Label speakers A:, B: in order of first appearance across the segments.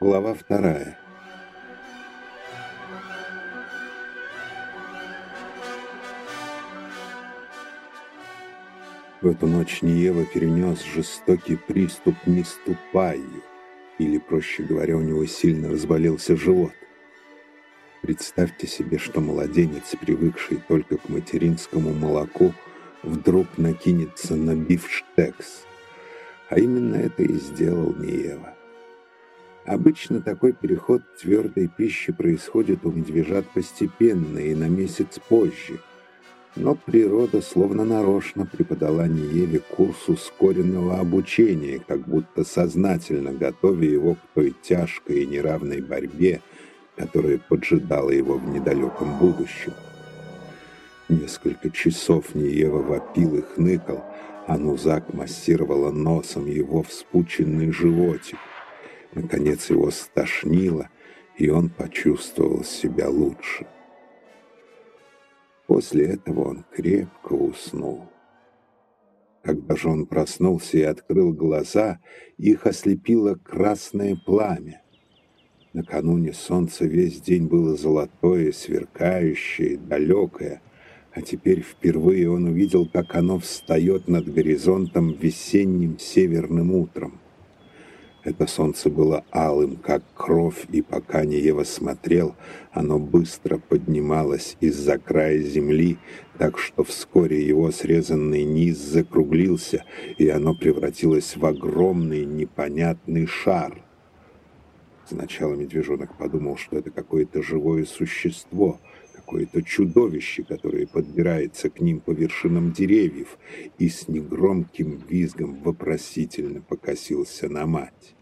A: Глава вторая. В эту ночь Ниева перенес жестокий приступ «не ступаю», или, проще говоря, у него сильно разболелся живот. Представьте себе, что младенец, привыкший только к материнскому молоку, вдруг накинется на бифштекс. А именно это и сделал Ниева. Обычно такой переход твердой пищи происходит у медвежат постепенно и на месяц позже. Но природа словно нарочно преподала Ниеве курс ускоренного обучения, как будто сознательно готовя его к той тяжкой и неравной борьбе, которая поджидала его в недалеком будущем. Несколько часов Ниева вопил и хныкал, а Нузак массировала носом его вспученный животик. Наконец его стошнило, и он почувствовал себя лучше. После этого он крепко уснул. Когда же он проснулся и открыл глаза, их ослепило красное пламя. Накануне солнце весь день было золотое, сверкающее, далекое, а теперь впервые он увидел, как оно встает над горизонтом весенним северным утром. Это солнце было алым, как кровь, и пока Неева смотрел, оно быстро поднималось из-за края земли, так что вскоре его срезанный низ закруглился, и оно превратилось в огромный непонятный шар. Сначала медвежонок подумал, что это какое-то живое существо, какое-то чудовище, которое подбирается к ним по вершинам деревьев, и с негромким визгом вопросительно покосился на мать.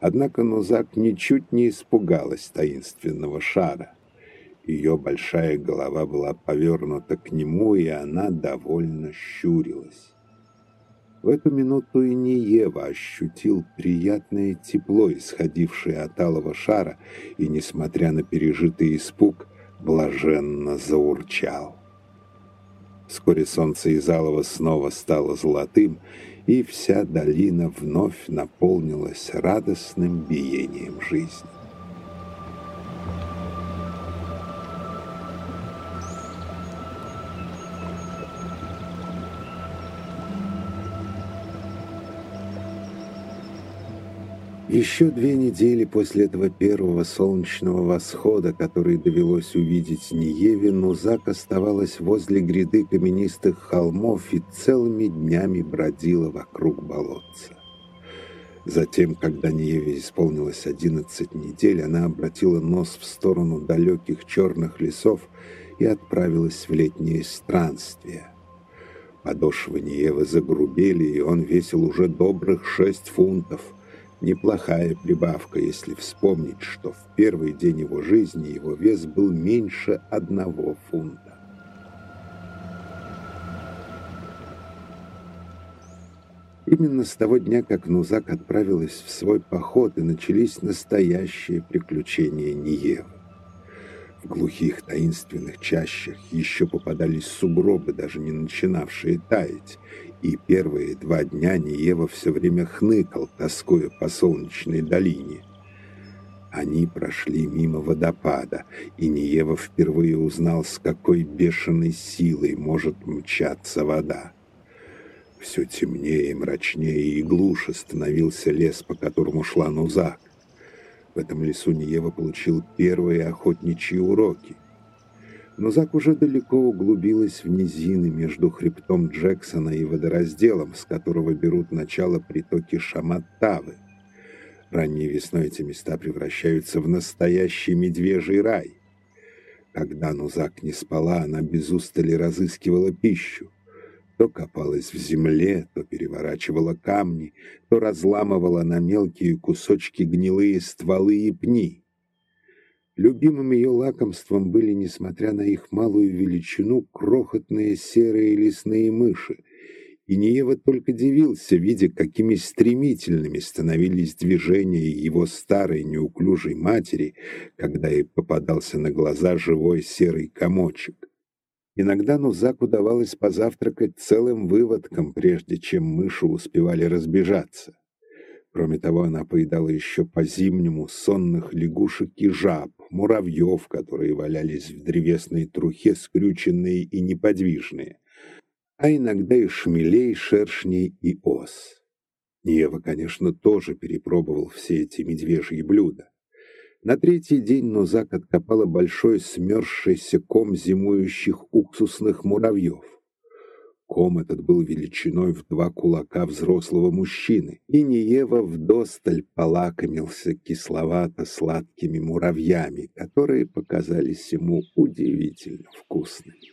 A: Однако Нузак ничуть не испугалась таинственного шара. Ее большая голова была повернута к нему, и она довольно щурилась. В эту минуту и не Ева ощутил приятное тепло, исходившее от алого шара, и, несмотря на пережитый испуг, блаженно заурчал. Вскоре солнце из алого снова стало золотым, и вся долина вновь наполнилась радостным биением жизни. Еще две недели после этого первого солнечного восхода, который довелось увидеть Ниеве, Нузак оставалась возле гряды каменистых холмов и целыми днями бродила вокруг болотца. Затем, когда Ниеве исполнилось одиннадцать недель, она обратила нос в сторону далеких черных лесов и отправилась в летнее странствие. Подошвы Ниевы загрубели, и он весил уже добрых шесть фунтов – Неплохая прибавка, если вспомнить, что в первый день его жизни его вес был меньше одного фунта. Именно с того дня, как Нузак отправилась в свой поход, и начались настоящие приключения Ниевы. В глухих таинственных чащах еще попадались сугробы, даже не начинавшие таять, и первые два дня Ниева все время хныкал, тоскуя по солнечной долине. Они прошли мимо водопада, и Ниева впервые узнал, с какой бешеной силой может мчаться вода. Все темнее, мрачнее и глуше становился лес, по которому шла Нузак. В этом лесу Ниева получил первые охотничьи уроки. Но Зак уже далеко углубилась в низины между хребтом Джексона и водоразделом, с которого берут начало притоки Шаматтавы. Ранней весной эти места превращаются в настоящий медвежий рай. Когда Нузак не спала, она без устали разыскивала пищу. То копалась в земле, то переворачивала камни, то разламывала на мелкие кусочки гнилые стволы и пни. Любимым ее лакомством были, несмотря на их малую величину, крохотные серые лесные мыши. И Ниева только дивился, видя, какими стремительными становились движения его старой неуклюжей матери, когда ей попадался на глаза живой серый комочек. Иногда Нузак удавалось позавтракать целым выводком, прежде чем мыши успевали разбежаться. Кроме того, она поедала еще по-зимнему сонных лягушек и жаб, муравьев, которые валялись в древесной трухе, скрюченные и неподвижные, а иногда и шмелей, шершней и ос. Ева, конечно, тоже перепробовал все эти медвежьи блюда. На третий день Нозак откопала большой смерзшийся ком зимующих уксусных муравьев. Ком этот был величиной в два кулака взрослого мужчины, и Ниева вдосталь полакомился кисловато-сладкими муравьями, которые показались ему удивительно вкусными.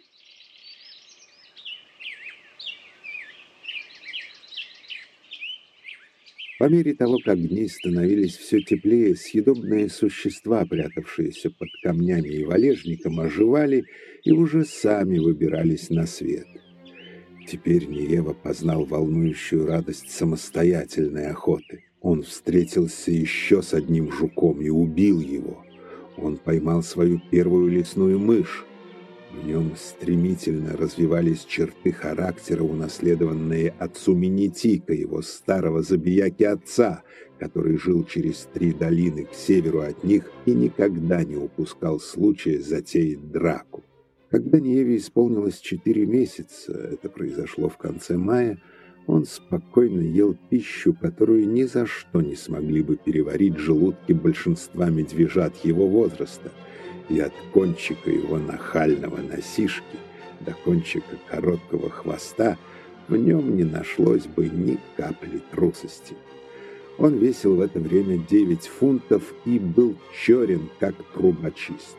A: По мере того, как дни становились все теплее, съедобные существа, прятавшиеся под камнями и валежником, оживали и уже сами выбирались на свет. Теперь Ниева познал волнующую радость самостоятельной охоты. Он встретился еще с одним жуком и убил его. Он поймал свою первую лесную мышь. В нем стремительно развивались черты характера, унаследованные от Суменитика, его старого забияки отца, который жил через три долины к северу от них и никогда не упускал случая затеять драку. Когда Ниеве исполнилось четыре месяца, это произошло в конце мая, он спокойно ел пищу, которую ни за что не смогли бы переварить желудки большинства медвежат его возраста, и от кончика его нахального носишки до кончика короткого хвоста в нем не нашлось бы ни капли трусости. Он весил в это время девять фунтов и был черен, как трубочист.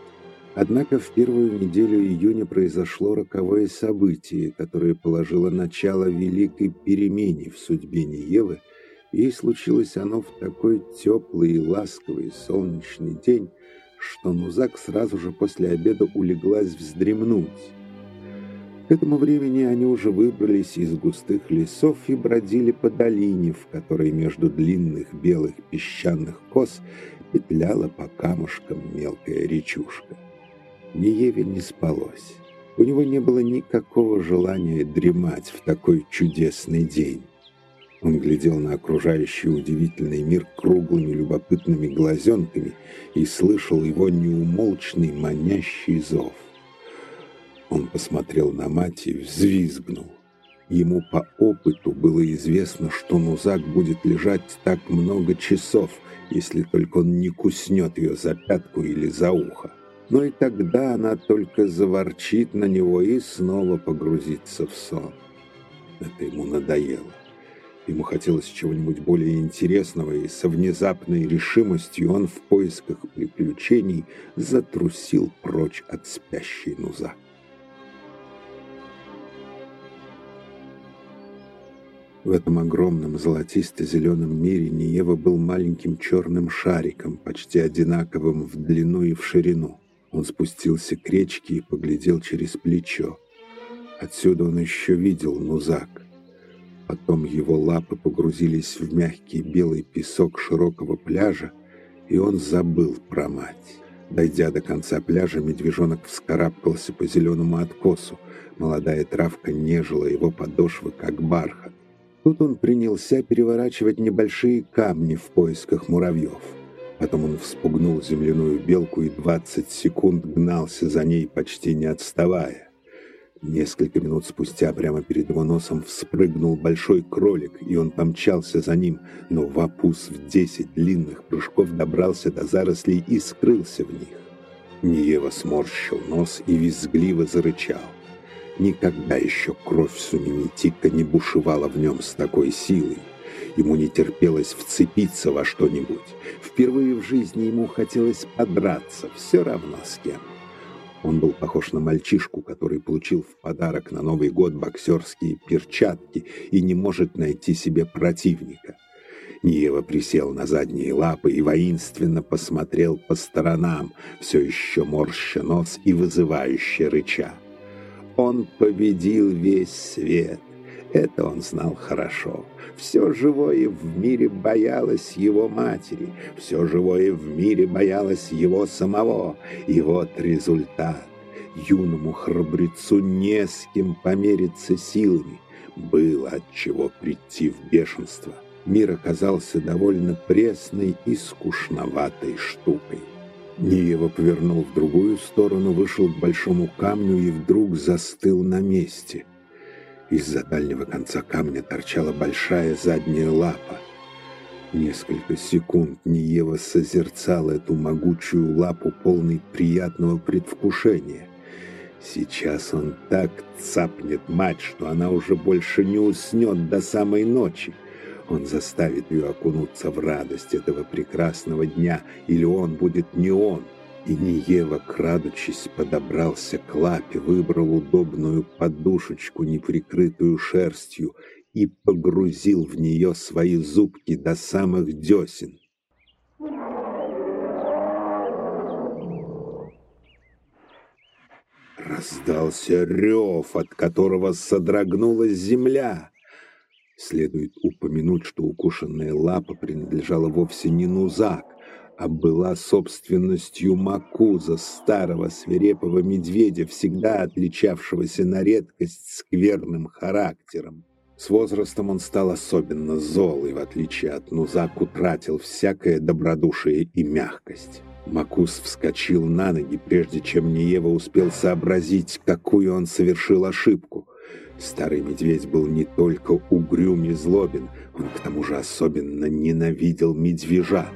A: Однако в первую неделю июня произошло роковое событие, которое положило начало великой перемене в судьбе Ниевы, и случилось оно в такой теплый и ласковый солнечный день, что Нузак сразу же после обеда улеглась вздремнуть. К этому времени они уже выбрались из густых лесов и бродили по долине, в которой между длинных белых песчаных кос петляла по камушкам мелкая речушка. Ниеве не спалось. У него не было никакого желания дремать в такой чудесный день. Он глядел на окружающий удивительный мир круглыми любопытными глазенками и слышал его неумолчный манящий зов. Он посмотрел на мать и взвизгнул. Ему по опыту было известно, что Нузак будет лежать так много часов, если только он не куснет ее за пятку или за ухо но и тогда она только заворчит на него и снова погрузится в сон. Это ему надоело. Ему хотелось чего-нибудь более интересного, и со внезапной решимостью он в поисках приключений затрусил прочь от спящей Нуза. В этом огромном золотисто-зеленом мире Ниева был маленьким черным шариком, почти одинаковым в длину и в ширину. Он спустился к речке и поглядел через плечо. Отсюда он еще видел Нузак. Потом его лапы погрузились в мягкий белый песок широкого пляжа, и он забыл про мать. Дойдя до конца пляжа, медвежонок вскарабкался по зеленому откосу. Молодая травка нежила его подошвы, как бархат. Тут он принялся переворачивать небольшие камни в поисках муравьев. Потом он вспугнул земляную белку и 20 секунд гнался за ней, почти не отставая. Несколько минут спустя прямо перед его носом вспрыгнул большой кролик, и он помчался за ним, но вапус в 10 длинных прыжков добрался до зарослей и скрылся в них. Ниева сморщил нос и визгливо зарычал. Никогда еще кровь Суменитика не бушевала в нем с такой силой. Ему не терпелось вцепиться во что-нибудь. Впервые в жизни ему хотелось подраться, все равно с кем. Он был похож на мальчишку, который получил в подарок на Новый год боксерские перчатки и не может найти себе противника. Ниева присел на задние лапы и воинственно посмотрел по сторонам, все еще морща нос и вызывающе рыча. Он победил весь свет. Это он знал хорошо. Все живое в мире боялось его матери, все живое в мире боялось его самого. И вот результат. Юному храбрецу не с кем помериться силами. Было от чего прийти в бешенство. мир оказался довольно пресной и скучноватой штукой. Ниева повернул в другую сторону, вышел к большому камню и вдруг застыл на месте. Из-за дальнего конца камня торчала большая задняя лапа. Несколько секунд Ниева созерцал эту могучую лапу, полный приятного предвкушения. Сейчас он так цапнет мать, что она уже больше не уснет до самой ночи. Он заставит ее окунуться в радость этого прекрасного дня, или он будет не он. И Ниева, крадучись, подобрался к лапе, выбрал удобную подушечку, неприкрытую шерстью, и погрузил в нее свои зубки до самых десен. Раздался рев, от которого содрогнулась земля. Следует упомянуть, что укушенная лапа принадлежала вовсе не Нузак, а была собственностью Макуза, старого свирепого медведя, всегда отличавшегося на редкость скверным характером. С возрастом он стал особенно зол и, в отличие от Нузак, утратил всякое добродушие и мягкость. Макус вскочил на ноги, прежде чем Ниева успел сообразить, какую он совершил ошибку. Старый медведь был не только угрюм и злобен, он к тому же особенно ненавидел медвежат.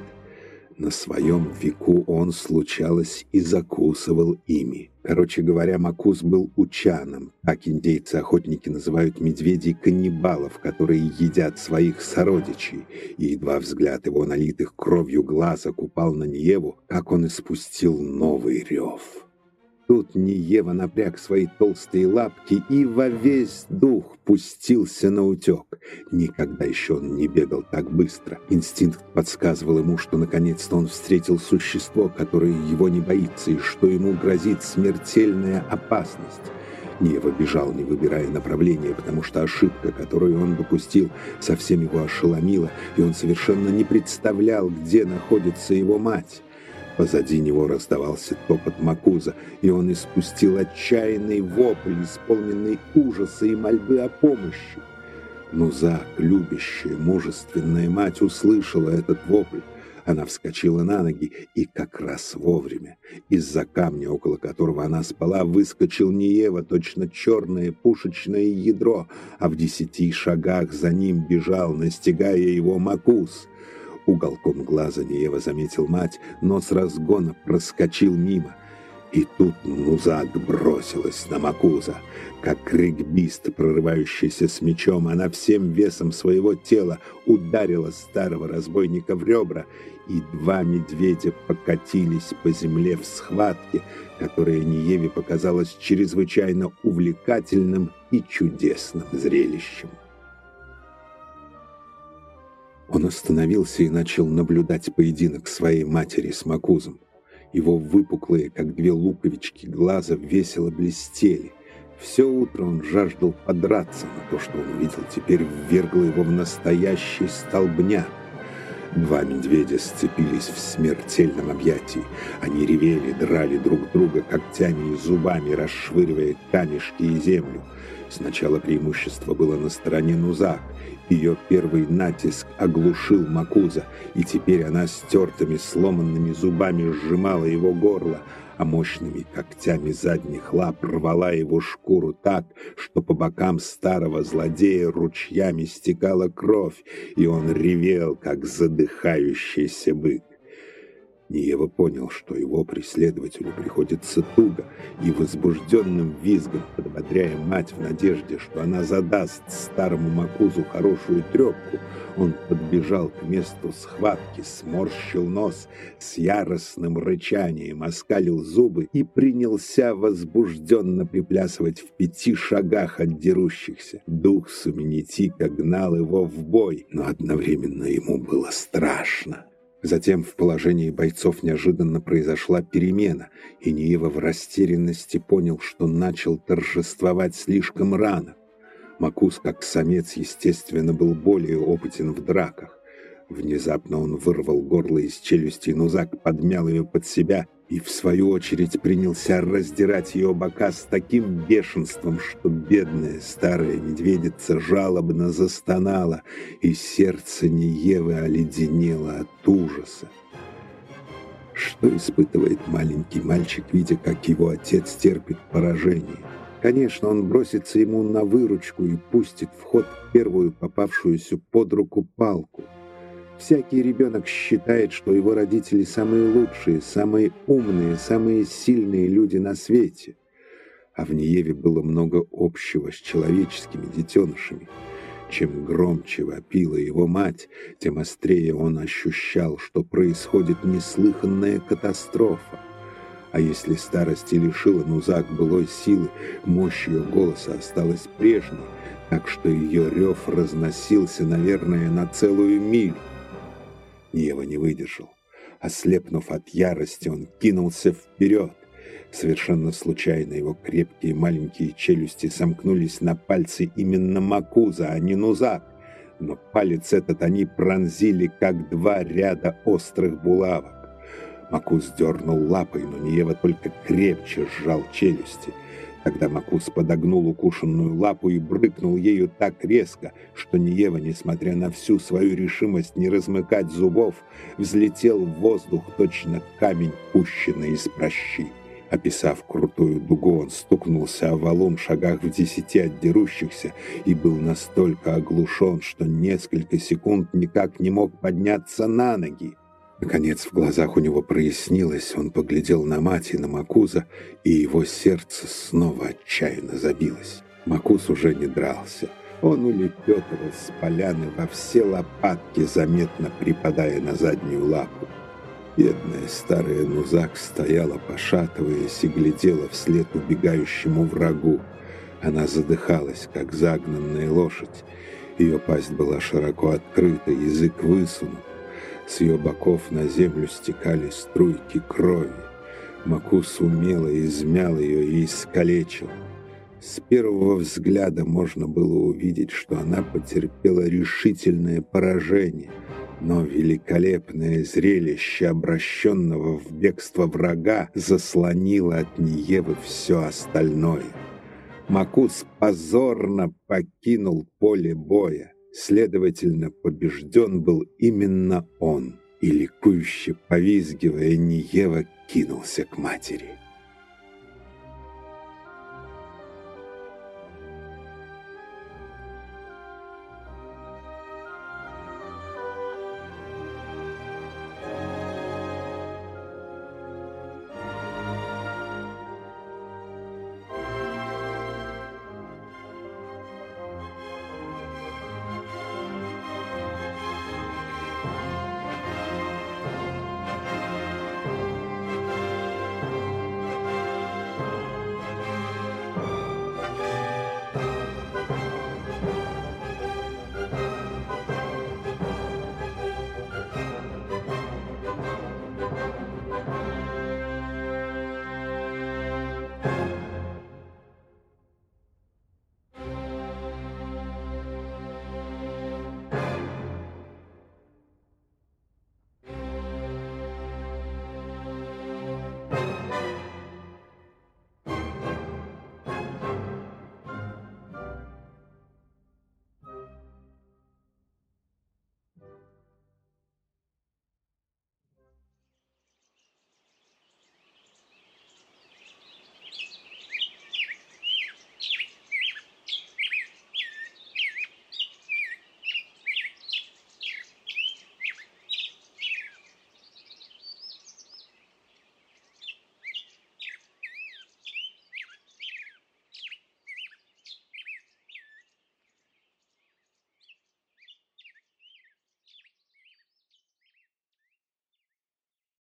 A: На своем веку он, случалось, и закусывал ими. Короче говоря, Макус был учаном. Так индейцы-охотники называют медведей-каннибалов, которые едят своих сородичей. И едва взгляд его налитых кровью глаза купал на Ниеву, как он испустил новый рев. Тут Ниева напряг свои толстые лапки и во весь дух пустился на утек. Никогда еще он не бегал так быстро. Инстинкт подсказывал ему, что наконец-то он встретил существо, которое его не боится, и что ему грозит смертельная опасность. Нева бежал, не выбирая направления, потому что ошибка, которую он допустил, совсем его ошеломила, и он совершенно не представлял, где находится его мать. Позади него раздавался топот Макуза, и он испустил отчаянный вопль, исполненный ужаса и мольбы о помощи. Но Зак, любящая, мужественная мать, услышала этот вопль. Она вскочила на ноги, и как раз вовремя. Из-за камня, около которого она спала, выскочил Ниева, точно черное пушечное ядро, а в десяти шагах за ним бежал, настигая его Макуз. Уголком глаза Неева заметил мать, но с разгона проскочил мимо. И тут Нузак бросилась на Макуза. Как регбист, прорывающийся с мечом, она всем весом своего тела ударила старого разбойника в ребра, и два медведя покатились по земле в схватке, которая Ниеве показалась чрезвычайно увлекательным и чудесным зрелищем. Он остановился и начал наблюдать поединок своей матери с Макузом. Его выпуклые, как две луковички, глаза весело блестели. Все утро он жаждал подраться, но то, что он видел теперь, ввергло его в настоящий столбняк. Два медведя сцепились в смертельном объятии. Они ревели, драли друг друга когтями и зубами, расшвыривая камешки и землю. Сначала преимущество было на стороне Нузак. Ее первый натиск оглушил Макуза, и теперь она стертыми сломанными зубами сжимала его горло, а мощными когтями задних лап рвала его шкуру так, что по бокам старого злодея ручьями стекала кровь, и он ревел, как задыхающийся бык. Ниева понял, что его преследователю приходится туго, и возбужденным визгом, подбодряя мать в надежде, что она задаст старому Макузу хорошую трепку, он подбежал к месту схватки, сморщил нос с яростным рычанием, оскалил зубы и принялся возбужденно приплясывать в пяти шагах от дерущихся. Дух Суменетика гнал его в бой, но одновременно ему было страшно. Затем в положении бойцов неожиданно произошла перемена, и Ниева в растерянности понял, что начал торжествовать слишком рано. Макус, как самец, естественно, был более опытен в драках. Внезапно он вырвал горло из челюсти, Нузак подмял ее под себя и в свою очередь принялся раздирать ее бока с таким бешенством, что бедная старая медведица жалобно застонала, и сердце Неевы оледенело от ужаса. Что испытывает маленький мальчик, видя, как его отец терпит поражение? Конечно, он бросится ему на выручку и пустит в ход первую попавшуюся под руку палку – Всякий ребенок считает, что его родители самые лучшие, самые умные, самые сильные люди на свете. А в Ниеве было много общего с человеческими детенышами. Чем громче вопила его мать, тем острее он ощущал, что происходит неслыханная катастрофа. А если старость и лишила Нузак былой силы, мощь ее голоса осталась прежней, так что ее рев разносился, наверное, на целую милю. Ева не выдержал. Ослепнув от ярости, он кинулся вперед. Совершенно случайно его крепкие маленькие челюсти сомкнулись на пальцы именно Макуза, а не Нузак. Но палец этот они пронзили, как два ряда острых булавок. Макуз дернул лапой, но Ниева только крепче сжал челюсти — Тогда Макус подогнул укушенную лапу и брыкнул ею так резко, что Ниева, несмотря на всю свою решимость не размыкать зубов, взлетел в воздух точно камень, пущенный из прощи. Описав крутую дугу, он стукнулся о валун шагах в десяти от дерущихся и был настолько оглушен, что несколько секунд никак не мог подняться на ноги. Наконец в глазах у него прояснилось, он поглядел на мать и на Макуза, и его сердце снова отчаянно забилось. Макуз уже не дрался. Он улепетывал с поляны во все лопатки, заметно припадая на заднюю лапу. Бедная старая Нузак стояла, пошатываясь, и глядела вслед убегающему врагу. Она задыхалась, как загнанная лошадь. Ее пасть была широко открыта, язык высунут. С ее боков на землю стекали струйки крови. Макус умело измял ее и искалечил. С первого взгляда можно было увидеть, что она потерпела решительное поражение, но великолепное зрелище обращенного в бегство врага заслонило от Ниевы все остальное. Макус позорно покинул поле боя. Следовательно, побежден был именно он, и ликующе повизгивая, Ниева кинулся к матери.